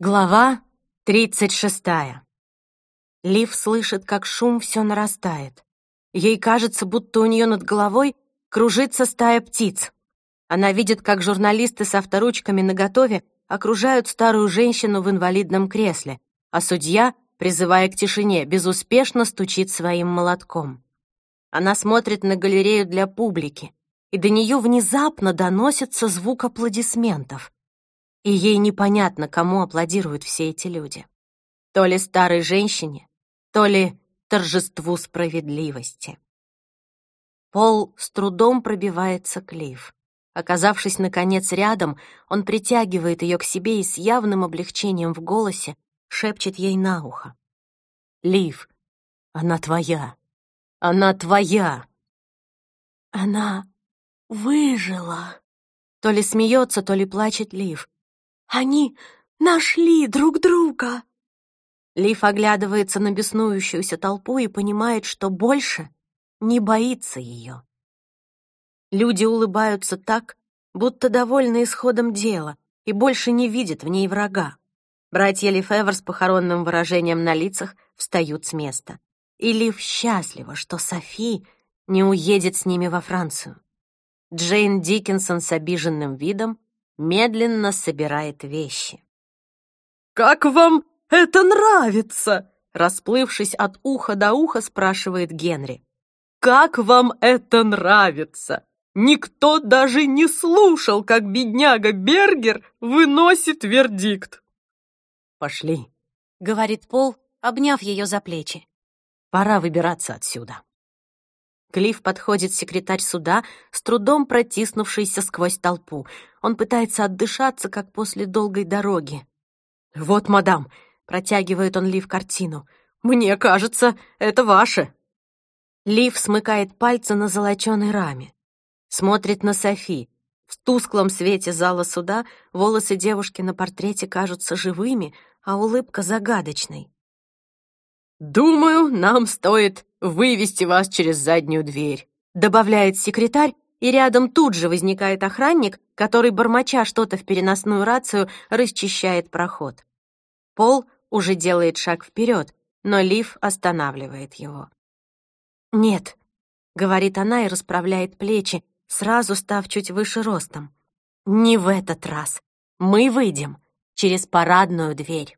Глава тридцать шестая. Лив слышит, как шум все нарастает. Ей кажется, будто у нее над головой кружится стая птиц. Она видит, как журналисты с авторучками наготове окружают старую женщину в инвалидном кресле, а судья, призывая к тишине, безуспешно стучит своим молотком. Она смотрит на галерею для публики, и до нее внезапно доносится звук аплодисментов — и ей непонятно, кому аплодируют все эти люди. То ли старой женщине, то ли торжеству справедливости. Пол с трудом пробивается к Лив. Оказавшись, наконец, рядом, он притягивает ее к себе и с явным облегчением в голосе шепчет ей на ухо. «Лив, она твоя! Она твоя!» «Она выжила!» То ли смеется, то ли плачет Лив. Они нашли друг друга!» Лив оглядывается на беснующуюся толпу и понимает, что больше не боится ее. Люди улыбаются так, будто довольны исходом дела и больше не видят в ней врага. Братья Лифевер с похоронным выражением на лицах встают с места. И Лив счастлива, что Софи не уедет с ними во Францию. Джейн Диккенсон с обиженным видом медленно собирает вещи. «Как вам это нравится?» Расплывшись от уха до уха, спрашивает Генри. «Как вам это нравится? Никто даже не слушал, как бедняга Бергер выносит вердикт». «Пошли», — говорит Пол, обняв ее за плечи. «Пора выбираться отсюда». Клифф подходит секретарь суда, с трудом протиснувшийся сквозь толпу. Он пытается отдышаться, как после долгой дороги. «Вот, мадам!» — протягивает он Лив картину. «Мне кажется, это ваше!» Лив смыкает пальцы на золоченой раме. Смотрит на Софи. В тусклом свете зала суда волосы девушки на портрете кажутся живыми, а улыбка загадочной. «Думаю, нам стоит вывести вас через заднюю дверь», добавляет секретарь, и рядом тут же возникает охранник, который, бормоча что-то в переносную рацию, расчищает проход. Пол уже делает шаг вперед, но Лив останавливает его. «Нет», — говорит она и расправляет плечи, сразу став чуть выше ростом. «Не в этот раз. Мы выйдем через парадную дверь».